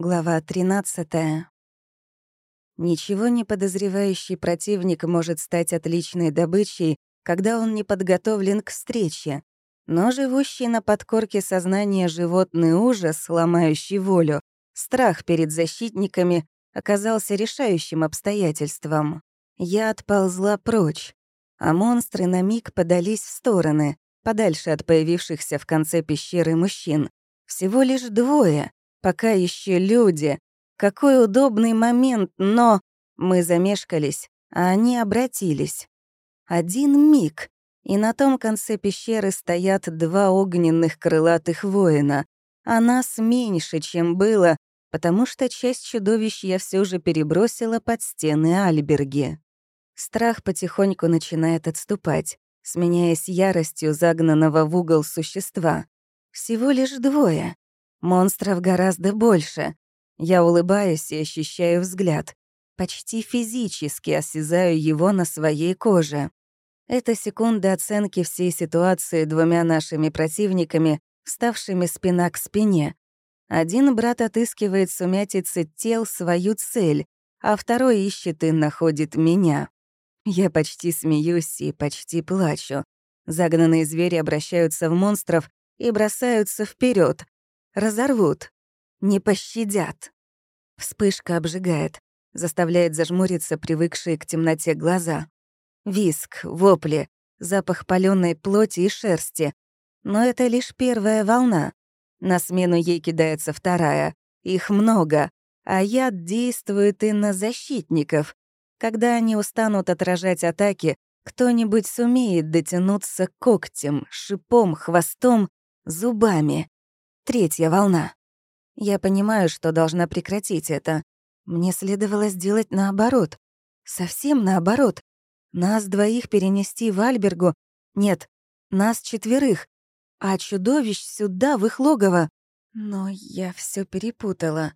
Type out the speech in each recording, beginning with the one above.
Глава 13. Ничего не подозревающий противник может стать отличной добычей, когда он не подготовлен к встрече. Но живущий на подкорке сознания животный ужас, ломающий волю, страх перед защитниками оказался решающим обстоятельством. Я отползла прочь, а монстры на миг подались в стороны, подальше от появившихся в конце пещеры мужчин. Всего лишь двое, Пока еще люди. Какой удобный момент, но... Мы замешкались, а они обратились. Один миг, и на том конце пещеры стоят два огненных крылатых воина, а нас меньше, чем было, потому что часть чудовищ я все же перебросила под стены Альберги. Страх потихоньку начинает отступать, сменяясь яростью загнанного в угол существа. Всего лишь двое, Монстров гораздо больше. Я улыбаюсь и ощущаю взгляд. Почти физически осязаю его на своей коже. Это секунда оценки всей ситуации двумя нашими противниками, вставшими спина к спине. Один брат отыскивает сумятицы тел свою цель, а второй ищет и находит меня. Я почти смеюсь и почти плачу. Загнанные звери обращаются в монстров и бросаются вперед, Разорвут. Не пощадят. Вспышка обжигает, заставляет зажмуриться привыкшие к темноте глаза. Виск, вопли, запах палёной плоти и шерсти. Но это лишь первая волна. На смену ей кидается вторая. Их много, а яд действует и на защитников. Когда они устанут отражать атаки, кто-нибудь сумеет дотянуться когтем, шипом, хвостом, зубами. Третья волна. Я понимаю, что должна прекратить это. Мне следовало сделать наоборот. Совсем наоборот. Нас двоих перенести в Альбергу. Нет, нас четверых. А чудовищ сюда, в их логово. Но я все перепутала.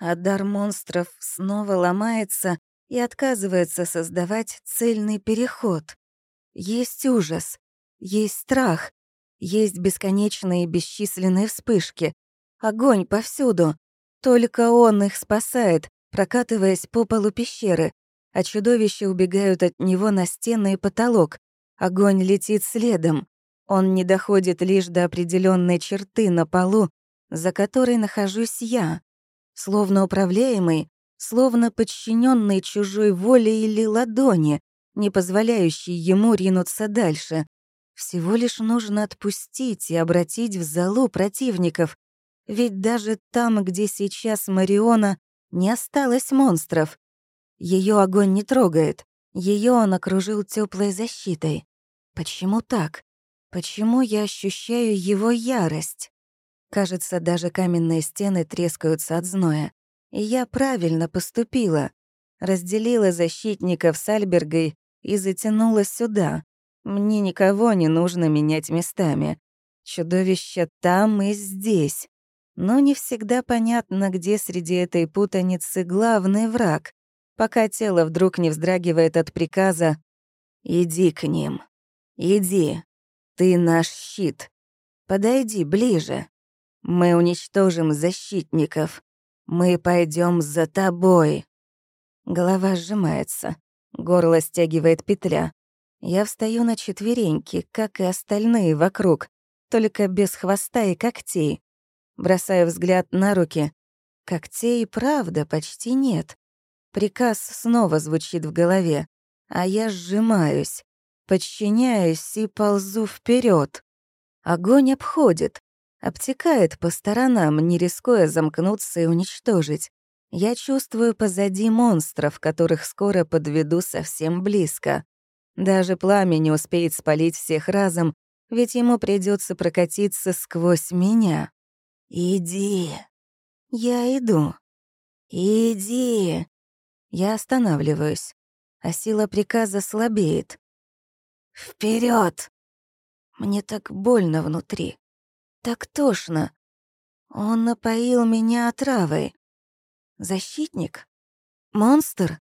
А дар монстров снова ломается и отказывается создавать цельный переход. Есть ужас, есть страх, есть бесконечные бесчисленные вспышки. Огонь повсюду. Только он их спасает, прокатываясь по полу пещеры, а чудовища убегают от него на стены и потолок. Огонь летит следом. Он не доходит лишь до определенной черты на полу, за которой нахожусь я. Словно управляемый, словно подчиненный чужой воле или ладони, не позволяющий ему ринуться дальше. Всего лишь нужно отпустить и обратить в залу противников. Ведь даже там, где сейчас Мариона, не осталось монстров. Ее огонь не трогает. Ее он окружил теплой защитой. Почему так? Почему я ощущаю его ярость? Кажется, даже каменные стены трескаются от зноя. И я правильно поступила. Разделила защитников с Альбергой и затянула сюда. Мне никого не нужно менять местами. Чудовище там и здесь. Но не всегда понятно, где среди этой путаницы главный враг, пока тело вдруг не вздрагивает от приказа «Иди к ним. Иди. Ты наш щит. Подойди ближе. Мы уничтожим защитников. Мы пойдем за тобой». Голова сжимается, горло стягивает петля. Я встаю на четвереньки, как и остальные вокруг, только без хвоста и когтей. Бросаю взгляд на руки. Когтей, правда, почти нет. Приказ снова звучит в голове, а я сжимаюсь, подчиняюсь и ползу вперед. Огонь обходит, обтекает по сторонам, не рискуя замкнуться и уничтожить. Я чувствую позади монстров, которых скоро подведу совсем близко. Даже пламя не успеет спалить всех разом, ведь ему придется прокатиться сквозь меня. «Иди!» Я иду. «Иди!» Я останавливаюсь, а сила приказа слабеет. Вперед! Мне так больно внутри. Так тошно. Он напоил меня отравой. Защитник? Монстр?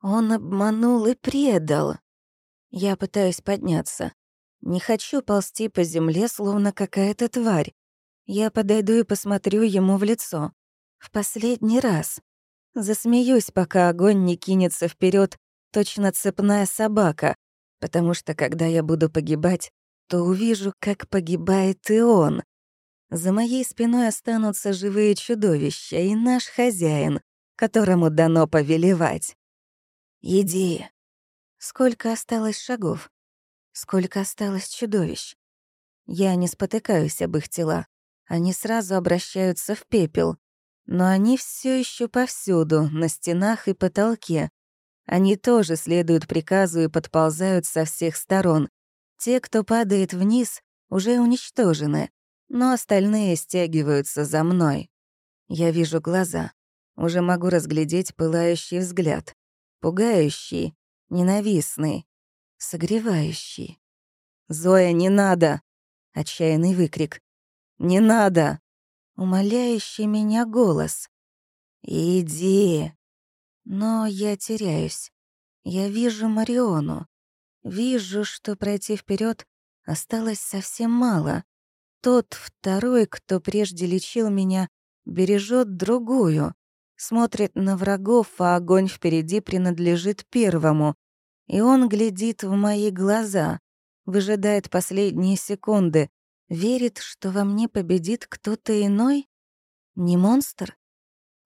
Он обманул и предал. Я пытаюсь подняться. Не хочу ползти по земле, словно какая-то тварь. Я подойду и посмотрю ему в лицо. В последний раз. Засмеюсь, пока огонь не кинется вперед, точно цепная собака, потому что когда я буду погибать, то увижу, как погибает и он. За моей спиной останутся живые чудовища и наш хозяин, которому дано повелевать. Иди. Сколько осталось шагов? Сколько осталось чудовищ? Я не спотыкаюсь об их тела. Они сразу обращаются в пепел. Но они все еще повсюду, на стенах и потолке. Они тоже следуют приказу и подползают со всех сторон. Те, кто падает вниз, уже уничтожены, но остальные стягиваются за мной. Я вижу глаза. Уже могу разглядеть пылающий взгляд. Пугающий, ненавистный, согревающий. «Зоя, не надо!» — отчаянный выкрик. «Не надо!» — умоляющий меня голос. «Иди!» Но я теряюсь. Я вижу Мариону. Вижу, что пройти вперед осталось совсем мало. Тот второй, кто прежде лечил меня, бережет другую, смотрит на врагов, а огонь впереди принадлежит первому. И он глядит в мои глаза, выжидает последние секунды, верит, что во мне победит кто-то иной? Не монстр?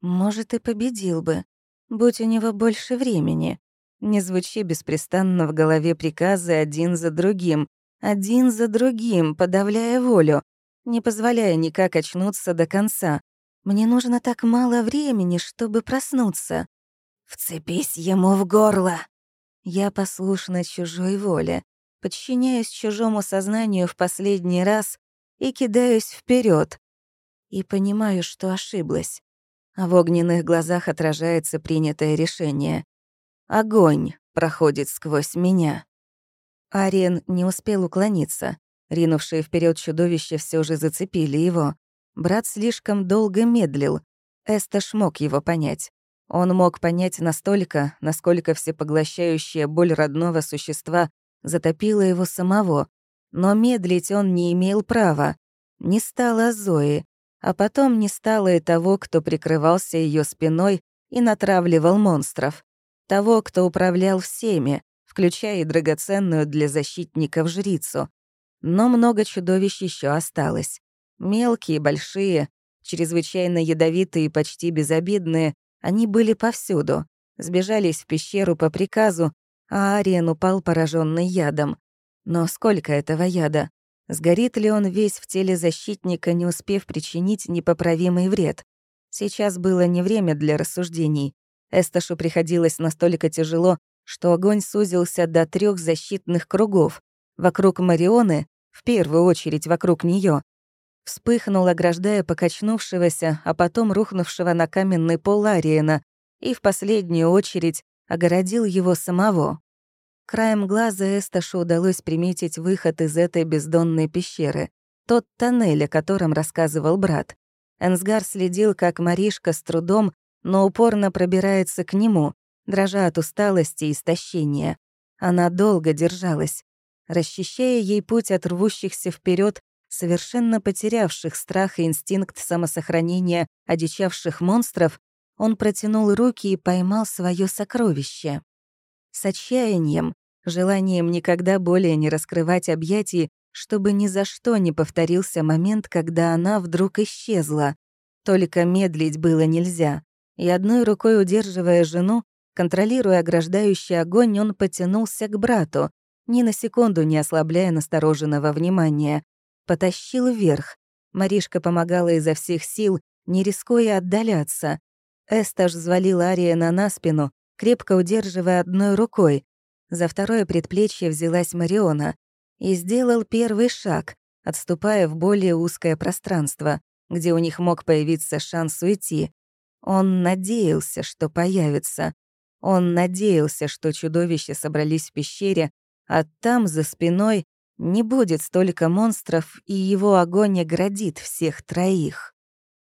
Может, и победил бы, будь у него больше времени. Не звучи беспрестанно в голове приказы один за другим, один за другим, подавляя волю, не позволяя никак очнуться до конца. Мне нужно так мало времени, чтобы проснуться. Вцепись ему в горло. Я послушна чужой воле, подчиняюсь чужому сознанию в последний раз и кидаюсь вперед. И понимаю, что ошиблась. А в огненных глазах отражается принятое решение. Огонь проходит сквозь меня. Ариен не успел уклониться. Ринувшие вперед чудовища все же зацепили его. Брат слишком долго медлил. Эсташ мог его понять. Он мог понять настолько, насколько всепоглощающая боль родного существа затопила его самого. Но медлить он не имел права. Не стало Зои, а потом не стало и того, кто прикрывался ее спиной и натравливал монстров. Того, кто управлял всеми, включая и драгоценную для защитников жрицу. Но много чудовищ еще осталось. Мелкие, большие, чрезвычайно ядовитые и почти безобидные, они были повсюду. Сбежались в пещеру по приказу, а Ариен упал пораженный ядом. Но сколько этого яда? Сгорит ли он весь в теле защитника, не успев причинить непоправимый вред? Сейчас было не время для рассуждений. Эсташу приходилось настолько тяжело, что огонь сузился до трех защитных кругов. Вокруг Марионы, в первую очередь вокруг нее, вспыхнул, ограждая покачнувшегося, а потом рухнувшего на каменный пол Ариена, и в последнюю очередь огородил его самого. Краем глаза Эсташу удалось приметить выход из этой бездонной пещеры, тот тоннель, о котором рассказывал брат. Энсгар следил, как Маришка с трудом, но упорно пробирается к нему, дрожа от усталости и истощения. Она долго держалась. Расчищая ей путь от рвущихся вперед, совершенно потерявших страх и инстинкт самосохранения одичавших монстров, он протянул руки и поймал свое сокровище. С отчаянием, желанием никогда более не раскрывать объятий, чтобы ни за что не повторился момент, когда она вдруг исчезла. Только медлить было нельзя. И одной рукой удерживая жену, контролируя ограждающий огонь, он потянулся к брату, ни на секунду не ослабляя настороженного внимания. Потащил вверх. Маришка помогала изо всех сил, не рискуя отдаляться. Эсташ взвалил Ариена на спину, крепко удерживая одной рукой. За второе предплечье взялась Мариона и сделал первый шаг, отступая в более узкое пространство, где у них мог появиться шанс уйти. Он надеялся, что появится. Он надеялся, что чудовища собрались в пещере, а там, за спиной, не будет столько монстров, и его огонь оградит всех троих.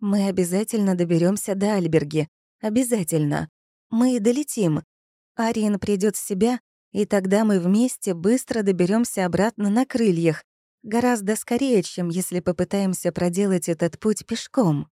Мы обязательно доберемся до Альберги. Обязательно. Мы долетим. Ариен придет в себя, и тогда мы вместе быстро доберемся обратно на крыльях. Гораздо скорее, чем если попытаемся проделать этот путь пешком.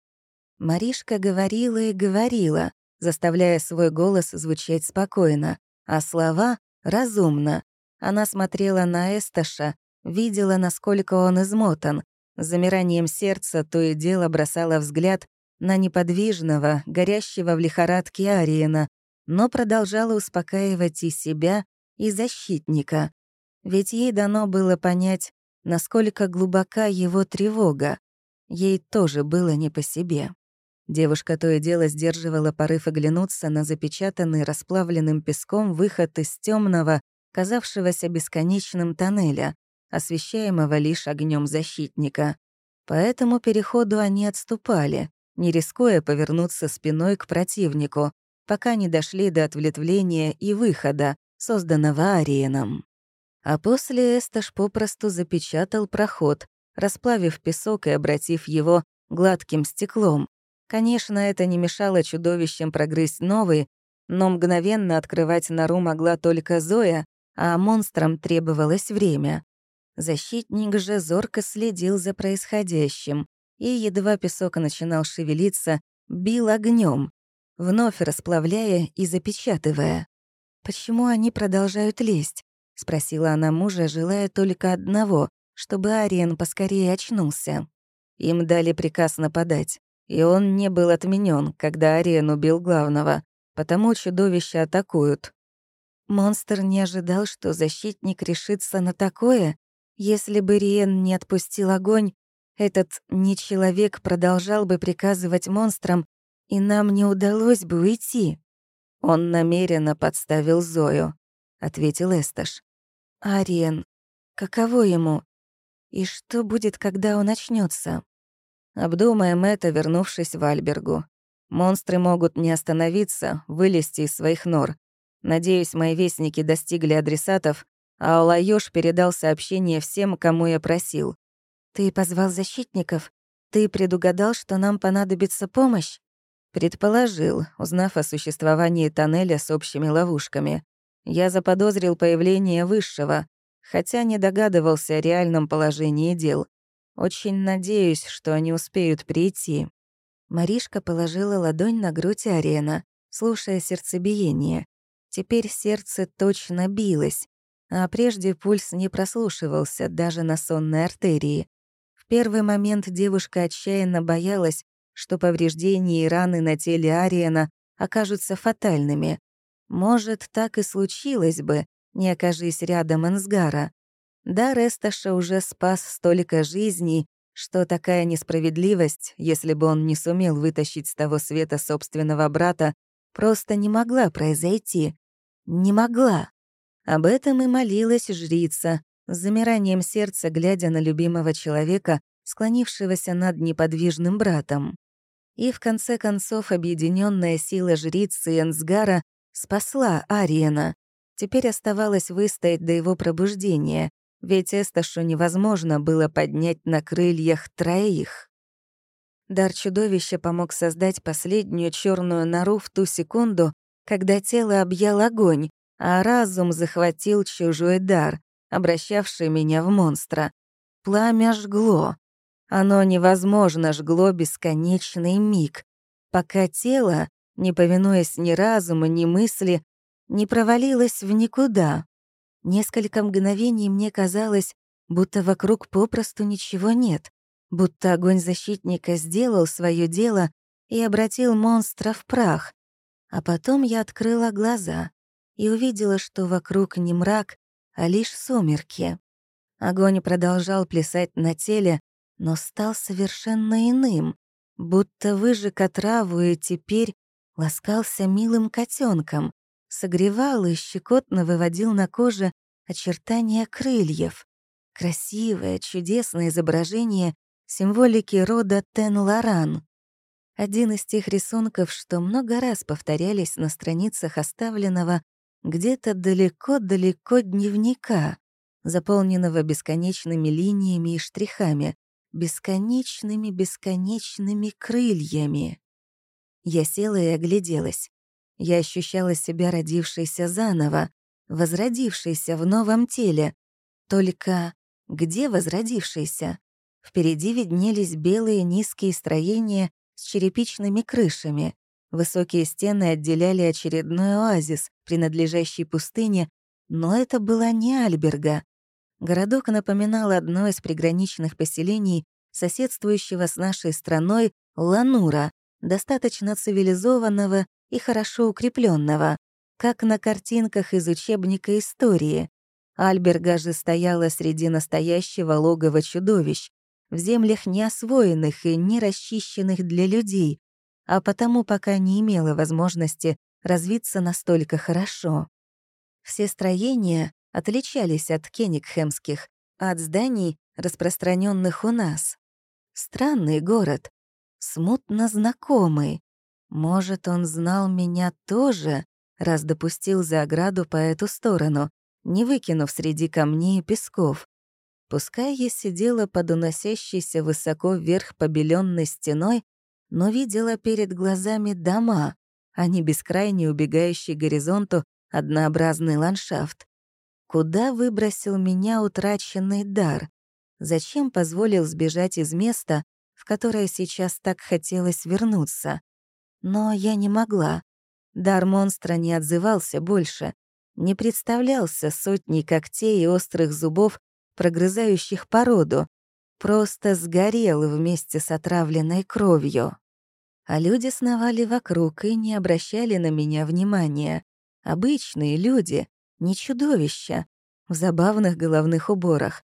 Маришка говорила и говорила, заставляя свой голос звучать спокойно, а слова — разумно. Она смотрела на Эсташа, видела, насколько он измотан, замиранием сердца то и дело бросала взгляд на неподвижного, горящего в лихорадке Ариена, но продолжала успокаивать и себя, и защитника. Ведь ей дано было понять, насколько глубока его тревога. Ей тоже было не по себе. Девушка то и дело сдерживала порыв оглянуться на запечатанный расплавленным песком выход из темного, казавшегося бесконечным тоннеля, освещаемого лишь огнем защитника. По этому переходу они отступали, не рискуя повернуться спиной к противнику, пока не дошли до ответвления и выхода, созданного Ариеном. А после Эсташ попросту запечатал проход, расплавив песок и обратив его гладким стеклом. Конечно, это не мешало чудовищам прогрызть новый, но мгновенно открывать нору могла только Зоя, а монстрам требовалось время. Защитник же зорко следил за происходящим, и едва песок начинал шевелиться, бил огнем, вновь расплавляя и запечатывая. «Почему они продолжают лезть?» — спросила она мужа, желая только одного, чтобы Ариен поскорее очнулся. Им дали приказ нападать, и он не был отменен, когда Ариен убил главного, потому чудовища атакуют. Монстр не ожидал, что защитник решится на такое. Если бы Риен не отпустил огонь, этот не человек продолжал бы приказывать монстрам, и нам не удалось бы уйти. Он намеренно подставил Зою, ответил Эсташ. Ариен, каково ему? И что будет, когда он очнется? Обдумаем это, вернувшись в Альбергу. Монстры могут не остановиться, вылезти из своих нор. Надеюсь, мои вестники достигли адресатов, а Алайош передал сообщение всем, кому я просил. «Ты позвал защитников? Ты предугадал, что нам понадобится помощь?» Предположил, узнав о существовании тоннеля с общими ловушками. Я заподозрил появление Высшего, хотя не догадывался о реальном положении дел. Очень надеюсь, что они успеют прийти. Маришка положила ладонь на грудь Ариена, слушая сердцебиение. Теперь сердце точно билось, а прежде пульс не прослушивался даже на сонной артерии первый момент девушка отчаянно боялась, что повреждения и раны на теле Ариена окажутся фатальными. Может, так и случилось бы, не окажись рядом Энсгара. Да, Ресташа уже спас столько жизней, что такая несправедливость, если бы он не сумел вытащить с того света собственного брата, просто не могла произойти. Не могла. Об этом и молилась жрица, с замиранием сердца глядя на любимого человека, склонившегося над неподвижным братом. И в конце концов объединенная сила жрицы Энсгара спасла Ариена. Теперь оставалось выстоять до его пробуждения, ведь Эсташу невозможно было поднять на крыльях троих. Дар чудовища помог создать последнюю черную нору в ту секунду, когда тело объял огонь, а разум захватил чужой дар, обращавший меня в монстра. Пламя жгло. Оно невозможно жгло бесконечный миг, пока тело, не повинуясь ни разуму, ни мысли, не провалилось в никуда. Несколько мгновений мне казалось, будто вокруг попросту ничего нет, будто огонь защитника сделал свое дело и обратил монстра в прах. А потом я открыла глаза и увидела, что вокруг не мрак, а лишь сумерки. Огонь продолжал плясать на теле, но стал совершенно иным, будто выжег отраву и теперь ласкался милым котенком, согревал и щекотно выводил на коже очертания крыльев. Красивое, чудесное изображение символики рода Тен-Лоран. Один из тех рисунков, что много раз повторялись на страницах оставленного где-то далеко-далеко дневника, заполненного бесконечными линиями и штрихами, бесконечными-бесконечными крыльями. Я села и огляделась. Я ощущала себя родившейся заново, возродившейся в новом теле. Только где возродившейся? Впереди виднелись белые низкие строения с черепичными крышами. Высокие стены отделяли очередной оазис, принадлежащий пустыне, но это была не Альберга. Городок напоминал одно из приграничных поселений, соседствующего с нашей страной Ланура, достаточно цивилизованного и хорошо укрепленного, как на картинках из учебника истории. Альберга же стояла среди настоящего логова чудовищ, в землях неосвоенных и не расчищенных для людей, а потому пока не имела возможности развиться настолько хорошо. Все строения отличались от кенигхемских, от зданий, распространенных у нас. Странный город, смутно знакомый. Может, он знал меня тоже, раз допустил за ограду по эту сторону, не выкинув среди камней и песков. Пускай я сидела под уносящейся высоко вверх побеленной стеной, но видела перед глазами дома, а не бескрайне убегающий горизонту однообразный ландшафт. Куда выбросил меня утраченный дар? Зачем позволил сбежать из места, в которое сейчас так хотелось вернуться? Но я не могла. Дар монстра не отзывался больше, не представлялся сотней когтей и острых зубов, прогрызающих породу, просто сгорел вместе с отравленной кровью. А люди сновали вокруг и не обращали на меня внимания. Обычные люди, не чудовища, в забавных головных уборах,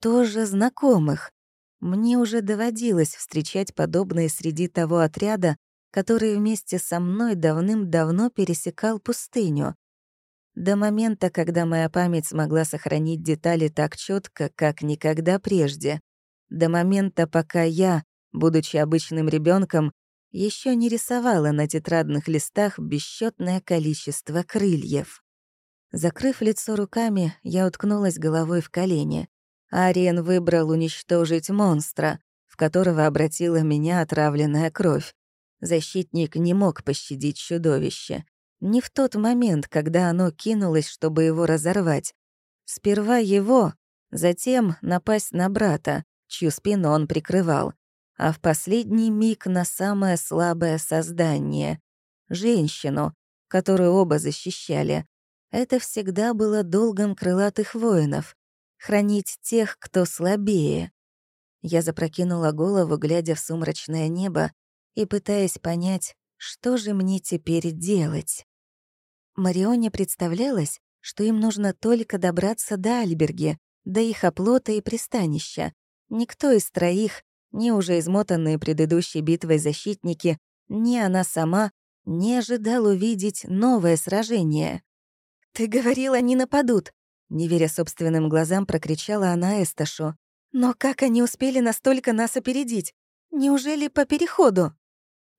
тоже знакомых. Мне уже доводилось встречать подобные среди того отряда, который вместе со мной давным-давно пересекал пустыню. До момента, когда моя память смогла сохранить детали так четко, как никогда прежде. До момента, пока я, будучи обычным ребенком, еще не рисовала на тетрадных листах бесчетное количество крыльев. Закрыв лицо руками, я уткнулась головой в колени. Ариен выбрал уничтожить монстра, в которого обратила меня отравленная кровь. Защитник не мог пощадить чудовище. Не в тот момент, когда оно кинулось, чтобы его разорвать. Сперва его, затем напасть на брата, чью спину он прикрывал, а в последний миг на самое слабое создание — женщину, которую оба защищали. Это всегда было долгом крылатых воинов — хранить тех, кто слабее. Я запрокинула голову, глядя в сумрачное небо и пытаясь понять, что же мне теперь делать. Марионе представлялось, что им нужно только добраться до Альберги, до их оплота и пристанища. Никто из троих, ни уже измотанные предыдущей битвой защитники, ни она сама не ожидал увидеть новое сражение. «Ты говорил, они нападут!» Не веря собственным глазам, прокричала она Эсташу. «Но как они успели настолько нас опередить? Неужели по переходу?»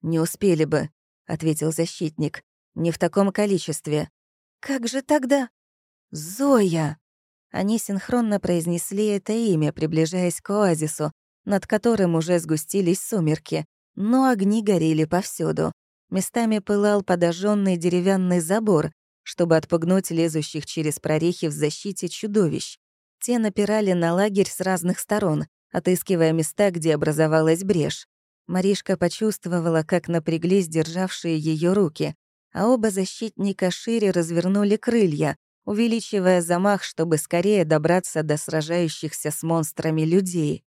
«Не успели бы», — ответил защитник. «Не в таком количестве». «Как же тогда?» «Зоя!» Они синхронно произнесли это имя, приближаясь к оазису, над которым уже сгустились сумерки, но огни горели повсюду. Местами пылал подожженный деревянный забор, чтобы отпугнуть лезущих через прорехи в защите чудовищ. Те напирали на лагерь с разных сторон, отыскивая места, где образовалась брешь. Маришка почувствовала, как напряглись державшие ее руки, а оба защитника шире развернули крылья, увеличивая замах, чтобы скорее добраться до сражающихся с монстрами людей.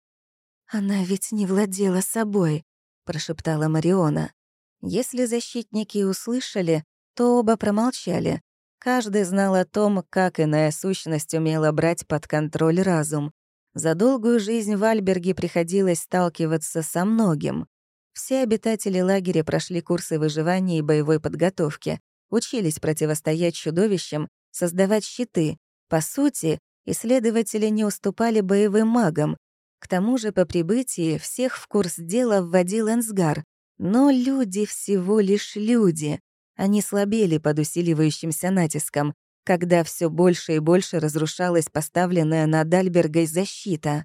«Она ведь не владела собой», — прошептала Мариона. Если защитники услышали, то оба промолчали. Каждый знал о том, как иная сущность умела брать под контроль разум. За долгую жизнь в Альберге приходилось сталкиваться со многим. Все обитатели лагеря прошли курсы выживания и боевой подготовки, учились противостоять чудовищам, создавать щиты. По сути, исследователи не уступали боевым магам, к тому же по прибытии всех в курс дела вводил Энсгар. Но люди всего лишь люди. Они слабели под усиливающимся натиском, когда все больше и больше разрушалась поставленная над Альбергой защита.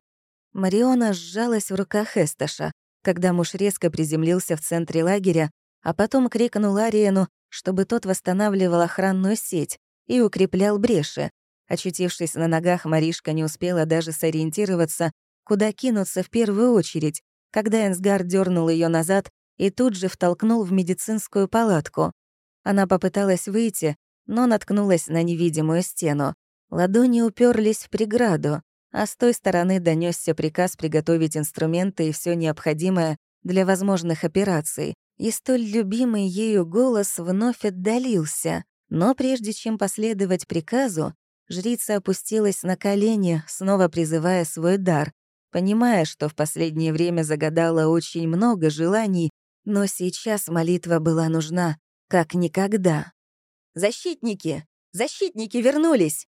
Мариона сжалась в руках Эсташа, когда муж резко приземлился в центре лагеря, а потом крикнул Ариену, чтобы тот восстанавливал охранную сеть и укреплял бреши. Очутившись на ногах, Маришка не успела даже сориентироваться, куда кинуться в первую очередь, когда Энсгар дернул ее назад и тут же втолкнул в медицинскую палатку. Она попыталась выйти, но наткнулась на невидимую стену. Ладони уперлись в преграду, а с той стороны донесся приказ приготовить инструменты и все необходимое для возможных операций. И столь любимый ею голос вновь отдалился. Но прежде чем последовать приказу, жрица опустилась на колени, снова призывая свой дар, понимая, что в последнее время загадала очень много желаний, но сейчас молитва была нужна как никогда. «Защитники! Защитники вернулись!»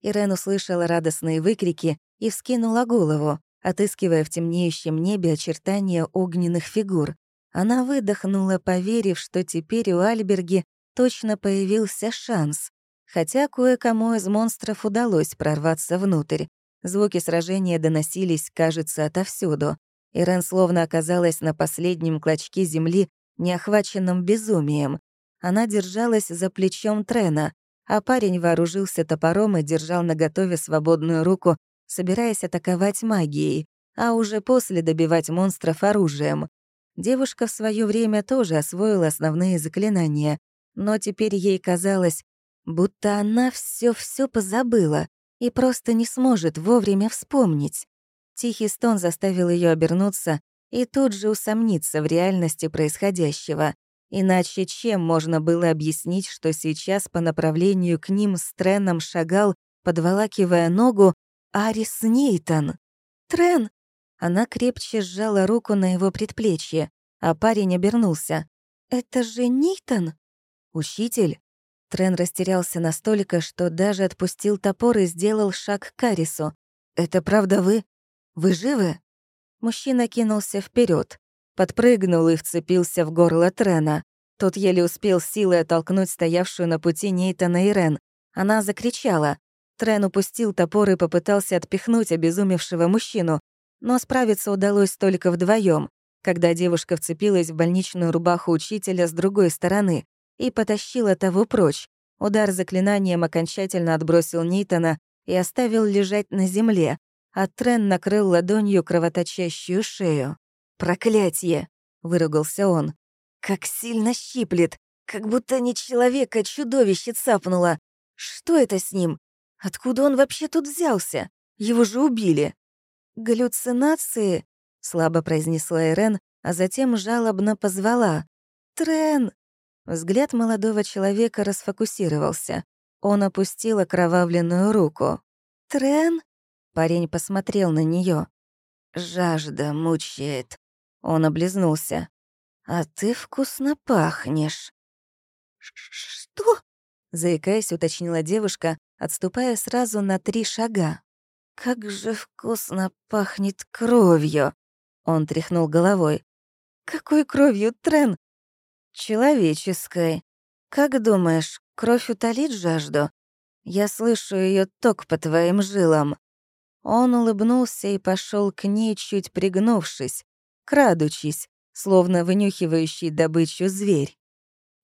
Ирен услышала радостные выкрики и вскинула голову, отыскивая в темнеющем небе очертания огненных фигур. Она выдохнула, поверив, что теперь у Альберги точно появился шанс. Хотя кое-кому из монстров удалось прорваться внутрь. Звуки сражения доносились, кажется, отовсюду. Ирен словно оказалась на последнем клочке земли, неохваченном безумием. Она держалась за плечом Трена, а парень вооружился топором и держал наготове свободную руку, собираясь атаковать магией, а уже после добивать монстров оружием. Девушка в свое время тоже освоила основные заклинания, но теперь ей казалось, будто она все все позабыла и просто не сможет вовремя вспомнить. Тихий стон заставил ее обернуться и тут же усомниться в реальности происходящего. Иначе чем можно было объяснить, что сейчас по направлению к ним с Треном шагал, подволакивая ногу, Арис Нейтон? «Трен!» Она крепче сжала руку на его предплечье, а парень обернулся. «Это же Нейтон?» «Учитель?» Трен растерялся настолько, что даже отпустил топор и сделал шаг к Карису. «Это правда вы? Вы живы?» Мужчина кинулся вперед, подпрыгнул и вцепился в горло Трена. Тот еле успел силой оттолкнуть стоявшую на пути Нейтана и Рен. Она закричала. Трен упустил топор и попытался отпихнуть обезумевшего мужчину, но справиться удалось только вдвоем, когда девушка вцепилась в больничную рубаху учителя с другой стороны и потащила того прочь. Удар заклинанием окончательно отбросил Нейтана и оставил лежать на земле, а Трен накрыл ладонью кровоточащую шею. «Проклятье!» — выругался он. «Как сильно щиплет! Как будто не человека, а чудовище цапнуло! Что это с ним? Откуда он вообще тут взялся? Его же убили!» «Галлюцинации?» — слабо произнесла Ирен, а затем жалобно позвала. «Трен!» Взгляд молодого человека расфокусировался. Он опустил окровавленную руку. «Трен?» Парень посмотрел на нее. «Жажда мучает». Он облизнулся. «А ты вкусно пахнешь». «Что?» Заикаясь, уточнила девушка, отступая сразу на три шага. «Как же вкусно пахнет кровью!» Он тряхнул головой. «Какой кровью, Трен? Человеческой. Как думаешь, кровь утолит жажду? Я слышу ее ток по твоим жилам». Он улыбнулся и пошел к ней, чуть пригнувшись, крадучись, словно вынюхивающий добычу зверь.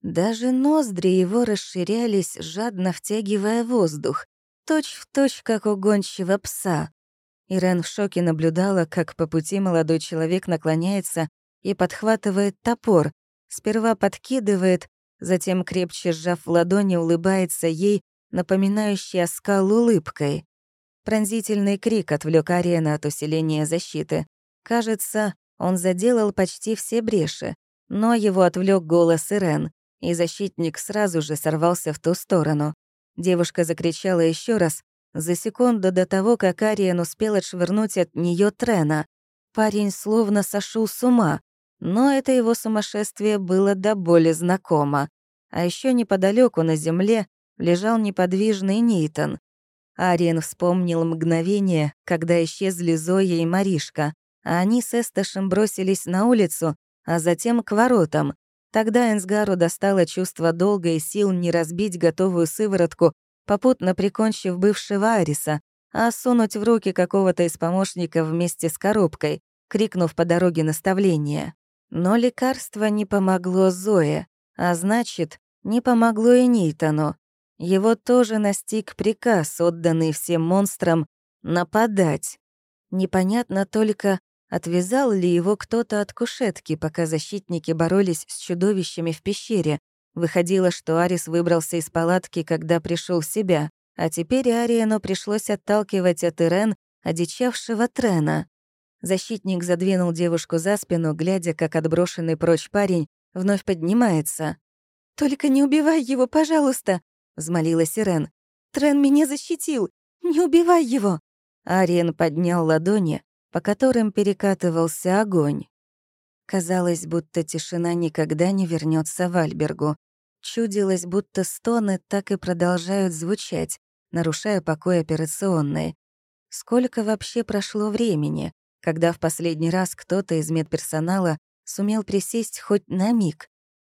Даже ноздри его расширялись, жадно втягивая воздух, точь-в-точь, точь, как у гончего пса. Ирен в шоке наблюдала, как по пути молодой человек наклоняется и подхватывает топор, Сперва подкидывает, затем, крепче сжав в ладони, улыбается ей, напоминающей оскал улыбкой. Пронзительный крик отвлек Ариэна от усиления защиты. Кажется, он заделал почти все бреши, но его отвлек голос Ирен, и защитник сразу же сорвался в ту сторону. Девушка закричала еще раз, за секунду до того, как Ариен успел отшвырнуть от нее Трена. Парень словно сошел с ума, но это его сумасшествие было до боли знакомо. А еще неподалеку на земле лежал неподвижный Нейтон. Ариен вспомнил мгновение, когда исчезли Зоя и Маришка, а они с Эсташем бросились на улицу, а затем к воротам. Тогда Энсгару достало чувство долга и сил не разбить готовую сыворотку, попутно прикончив бывшего Ариса, а сунуть в руки какого-то из помощников вместе с коробкой, крикнув по дороге наставления. Но лекарство не помогло Зое, а значит, не помогло и Нейтану. Его тоже настиг приказ, отданный всем монстрам, нападать. Непонятно только, Отвязал ли его кто-то от кушетки, пока защитники боролись с чудовищами в пещере? Выходило, что Арис выбрался из палатки, когда пришел в себя, а теперь Ариену пришлось отталкивать от Ирен одичавшего Трена. Защитник задвинул девушку за спину, глядя, как отброшенный прочь парень вновь поднимается. «Только не убивай его, пожалуйста!» — взмолилась Ирен. «Трен меня защитил! Не убивай его!» Ариен поднял ладони, по которым перекатывался огонь. Казалось, будто тишина никогда не вернется в Альбергу. Чудилось, будто стоны так и продолжают звучать, нарушая покой операционной. Сколько вообще прошло времени, когда в последний раз кто-то из медперсонала сумел присесть хоть на миг,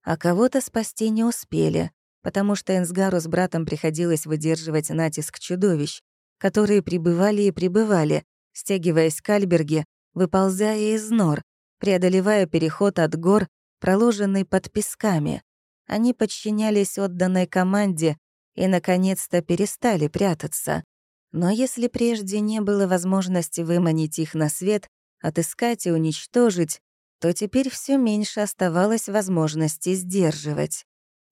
а кого-то спасти не успели, потому что Энсгару с братом приходилось выдерживать натиск чудовищ, которые прибывали и прибывали, стягиваясь к Альберге, выползая из нор, преодолевая переход от гор, проложенный под песками. Они подчинялись отданной команде и, наконец-то, перестали прятаться. Но если прежде не было возможности выманить их на свет, отыскать и уничтожить, то теперь все меньше оставалось возможности сдерживать.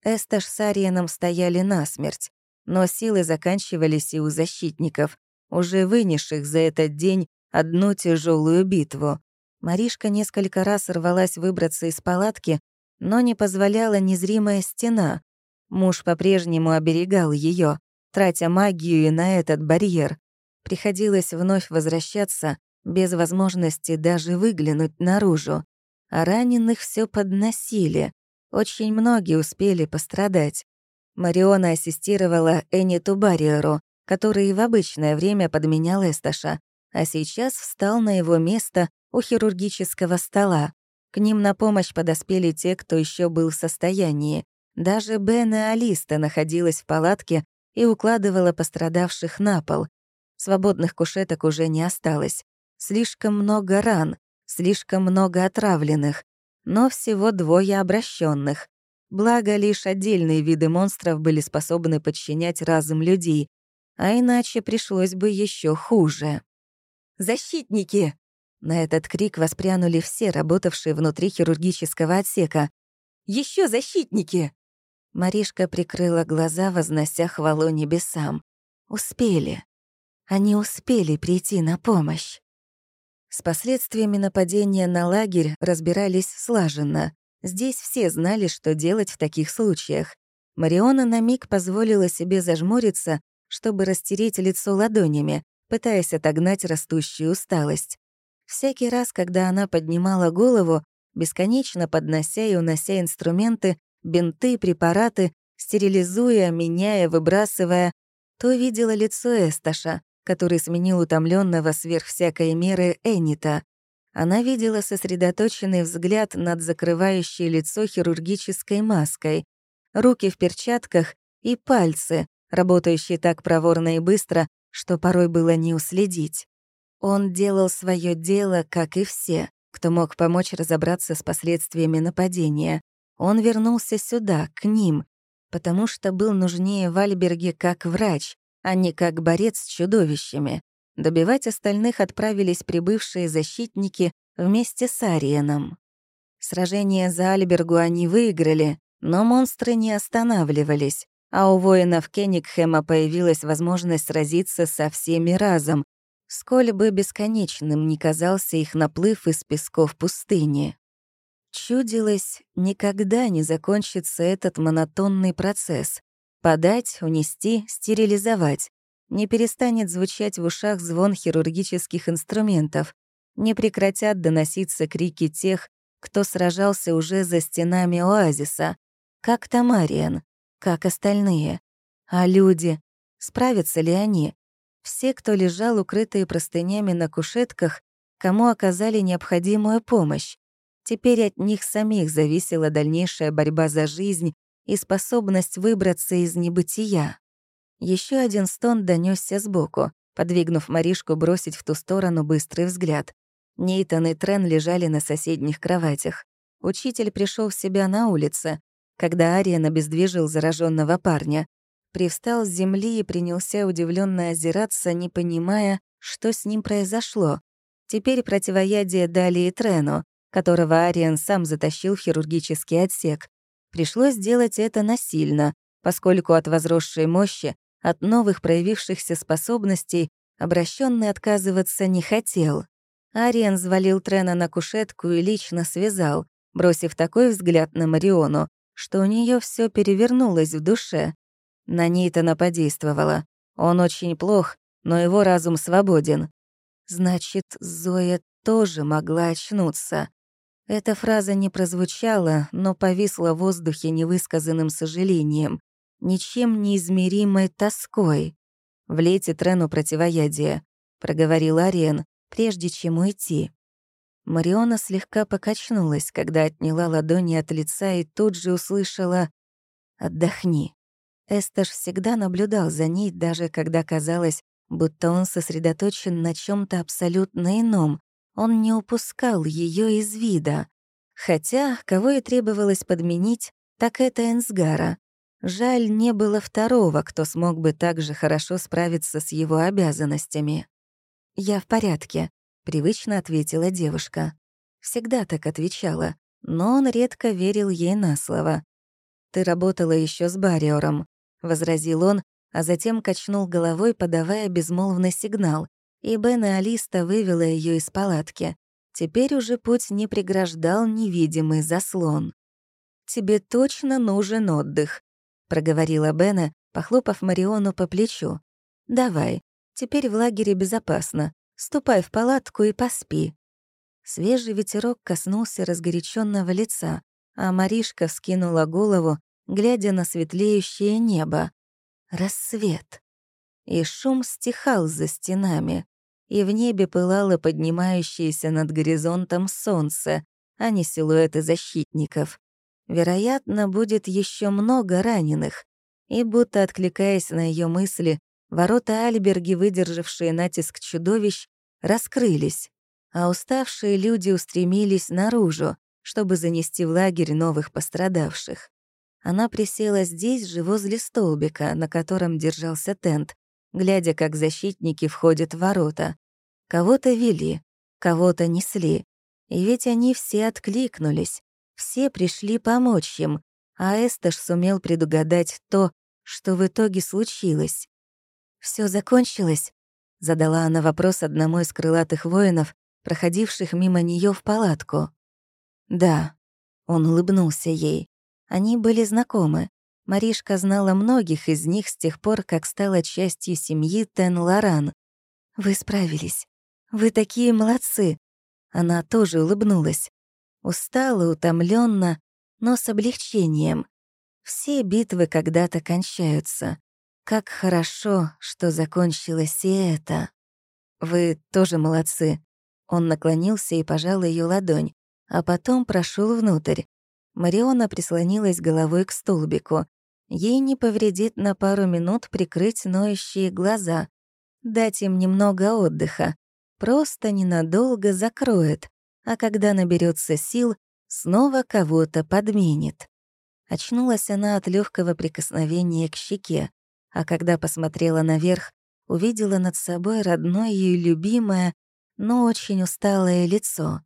Эсташ с Ариеном стояли насмерть, но силы заканчивались и у защитников, уже вынесших за этот день одну тяжелую битву. Маришка несколько раз рвалась выбраться из палатки, но не позволяла незримая стена. Муж по-прежнему оберегал ее, тратя магию и на этот барьер. Приходилось вновь возвращаться, без возможности даже выглянуть наружу. А раненых все подносили. Очень многие успели пострадать. Мариона ассистировала Эниту Барриеру, который в обычное время подменял Эсташа, а сейчас встал на его место у хирургического стола. К ним на помощь подоспели те, кто еще был в состоянии. Даже Бен и Алиста находилась в палатке и укладывала пострадавших на пол. Свободных кушеток уже не осталось. Слишком много ран, слишком много отравленных, но всего двое обращенных. Благо, лишь отдельные виды монстров были способны подчинять разум людей, а иначе пришлось бы еще хуже. «Защитники!» На этот крик воспрянули все, работавшие внутри хирургического отсека. Еще защитники!» Маришка прикрыла глаза, вознося хвалу небесам. «Успели. Они успели прийти на помощь». С последствиями нападения на лагерь разбирались слаженно. Здесь все знали, что делать в таких случаях. Мариона на миг позволила себе зажмуриться, чтобы растереть лицо ладонями, пытаясь отогнать растущую усталость. Всякий раз, когда она поднимала голову, бесконечно поднося и унося инструменты, бинты, препараты, стерилизуя, меняя, выбрасывая, то видела лицо Эсташа, который сменил утомленного сверх всякой меры Энита. Она видела сосредоточенный взгляд над закрывающей лицо хирургической маской, руки в перчатках и пальцы, работающие так проворно и быстро, что порой было не уследить. Он делал свое дело, как и все, кто мог помочь разобраться с последствиями нападения. Он вернулся сюда, к ним, потому что был нужнее в Альберге как врач, а не как борец с чудовищами. Добивать остальных отправились прибывшие защитники вместе с Ариеном. Сражение за Альбергу они выиграли, но монстры не останавливались, а у воинов Кенигхэма появилась возможность сразиться со всеми разом, сколь бы бесконечным ни казался их наплыв из песков пустыни. Чудилось, никогда не закончится этот монотонный процесс. Подать, унести, стерилизовать не перестанет звучать в ушах звон хирургических инструментов, не прекратят доноситься крики тех, кто сражался уже за стенами оазиса, как Тамариан, как остальные. А люди, справятся ли они? Все, кто лежал укрытые простынями на кушетках, кому оказали необходимую помощь. Теперь от них самих зависела дальнейшая борьба за жизнь и способность выбраться из небытия. Еще один стон донесся сбоку, подвигнув Маришку бросить в ту сторону быстрый взгляд. Нейтан и Трен лежали на соседних кроватях. Учитель пришел в себя на улице, когда Ариен обездвижил зараженного парня. Привстал с земли и принялся удивленно озираться, не понимая, что с ним произошло. Теперь противоядие дали и Трену, которого Ариен сам затащил в хирургический отсек. Пришлось сделать это насильно, поскольку от возросшей мощи, от новых проявившихся способностей, обращенный отказываться не хотел. Ариен взвалил Трена на кушетку и лично связал, бросив такой взгляд на Мариону, что у нее все перевернулось в душе. На Нейтана подействовало. Он очень плох, но его разум свободен. Значит, Зоя тоже могла очнуться. Эта фраза не прозвучала, но повисла в воздухе невысказанным сожалением, ничем неизмеримой тоской. «Влейте Трену противоядие», — проговорил Ариен, прежде чем уйти. Мариона слегка покачнулась, когда отняла ладони от лица и тут же услышала «Отдохни». Эсташ всегда наблюдал за ней, даже когда казалось, будто он сосредоточен на чем то абсолютно ином. Он не упускал ее из вида. Хотя, кого и требовалось подменить, так это Энсгара. Жаль, не было второго, кто смог бы так же хорошо справиться с его обязанностями. «Я в порядке», — привычно ответила девушка. Всегда так отвечала, но он редко верил ей на слово. «Ты работала еще с Бариором», — возразил он, а затем качнул головой, подавая безмолвный сигнал, и Бен и Алиста вывела ее из палатки. Теперь уже путь не преграждал невидимый заслон. «Тебе точно нужен отдых», — проговорила Бена, похлопав Мариону по плечу. «Давай, теперь в лагере безопасно. Ступай в палатку и поспи». Свежий ветерок коснулся разгоряченного лица, а Маришка вскинула голову, глядя на светлеющее небо. Рассвет. И шум стихал за стенами, и в небе пылало поднимающееся над горизонтом солнце, а не силуэты защитников. Вероятно, будет еще много раненых. И будто откликаясь на ее мысли, Ворота Альберги, выдержавшие натиск чудовищ, раскрылись, а уставшие люди устремились наружу, чтобы занести в лагерь новых пострадавших. Она присела здесь же, возле столбика, на котором держался тент, глядя, как защитники входят в ворота. Кого-то вели, кого-то несли. И ведь они все откликнулись, все пришли помочь им, а Эсташ сумел предугадать то, что в итоге случилось. Все закончилось?» — задала она вопрос одному из крылатых воинов, проходивших мимо нее в палатку. «Да», — он улыбнулся ей. Они были знакомы. Маришка знала многих из них с тех пор, как стала частью семьи Тен-Лоран. «Вы справились. Вы такие молодцы!» Она тоже улыбнулась. Устала, утомленно, но с облегчением. Все битвы когда-то кончаются. Как хорошо, что закончилось и это. Вы тоже молодцы. Он наклонился и пожал ее ладонь, а потом прошел внутрь. Мариона прислонилась головой к столбику. Ей не повредит на пару минут прикрыть ноющие глаза, дать им немного отдыха. Просто ненадолго закроет, а когда наберется сил, снова кого-то подменит. Очнулась она от легкого прикосновения к щеке а когда посмотрела наверх, увидела над собой родное и любимое, но очень усталое лицо.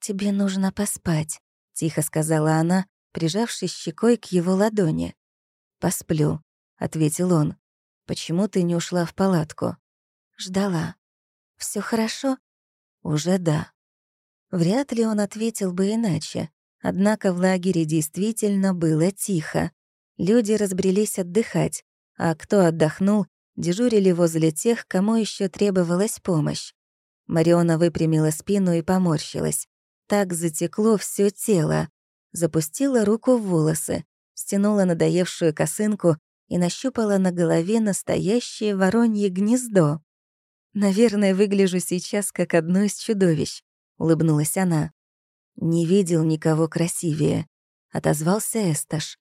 «Тебе нужно поспать», — тихо сказала она, прижавшись щекой к его ладони. «Посплю», — ответил он. «Почему ты не ушла в палатку?» «Ждала. Все хорошо?» «Уже да». Вряд ли он ответил бы иначе. Однако в лагере действительно было тихо. Люди разбрелись отдыхать, а кто отдохнул, дежурили возле тех, кому еще требовалась помощь. Мариона выпрямила спину и поморщилась. Так затекло все тело. Запустила руку в волосы, стянула надоевшую косынку и нащупала на голове настоящее воронье гнездо. «Наверное, выгляжу сейчас как одно из чудовищ», — улыбнулась она. «Не видел никого красивее», — отозвался Эсташ.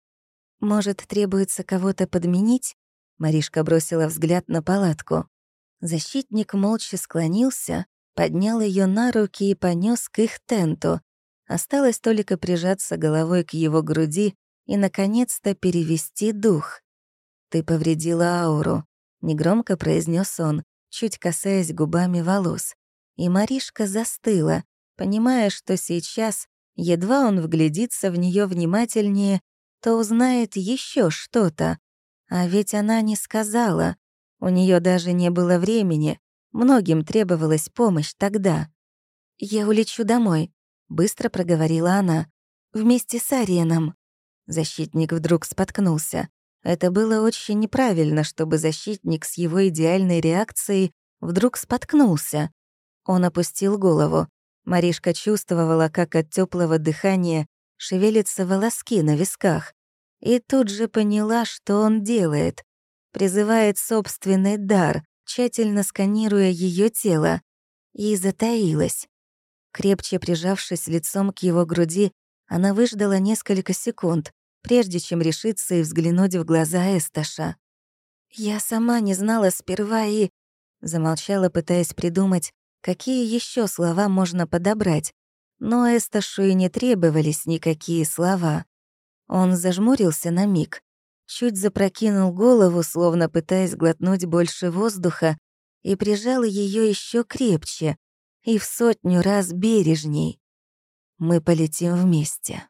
«Может, требуется кого-то подменить?» Маришка бросила взгляд на палатку. Защитник молча склонился, поднял ее на руки и понес к их тенту. Осталось только прижаться головой к его груди и, наконец-то, перевести дух. «Ты повредила ауру», — негромко произнес он, чуть касаясь губами волос. И Маришка застыла, понимая, что сейчас, едва он вглядится в нее внимательнее, то узнает еще что-то. А ведь она не сказала. У нее даже не было времени. Многим требовалась помощь тогда. «Я улечу домой», — быстро проговорила она. «Вместе с Ариеном». Защитник вдруг споткнулся. Это было очень неправильно, чтобы защитник с его идеальной реакцией вдруг споткнулся. Он опустил голову. Маришка чувствовала, как от теплого дыхания шевелятся волоски на висках. И тут же поняла, что он делает. Призывает собственный дар, тщательно сканируя ее тело. И затаилась. Крепче прижавшись лицом к его груди, она выждала несколько секунд, прежде чем решиться и взглянуть в глаза Эсташа. «Я сама не знала сперва и...» Замолчала, пытаясь придумать, какие еще слова можно подобрать. Но Эсташу и не требовались никакие слова. Он зажмурился на миг, чуть запрокинул голову, словно пытаясь глотнуть больше воздуха, и прижал ее еще крепче и в сотню раз бережней. «Мы полетим вместе».